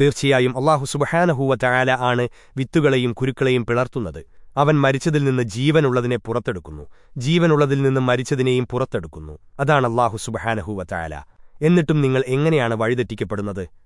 തീർച്ചയായും അള്ളാഹു സുബഹാനഹൂവ ചായാല ആണ് വിത്തുകളെയും കുരുക്കളെയും പിളർത്തുന്നത്. അവൻ മരിച്ചതിൽ നിന്ന് ജീവനുള്ളതിനെ പുറത്തെടുക്കുന്നു. ജീവനുള്ളതിൽ നിന്ന് മരിച്ചതിനെയും പുറത്തെടുക്കുന്നു. അതാണ് അള്ളാഹു സുബഹാനഹൂവ ചായാല എന്നിട്ടും നിങ്ങൾ എങ്ങനെയാണ് വഴിതെറ്റിക്കപ്പെടുന്നത്?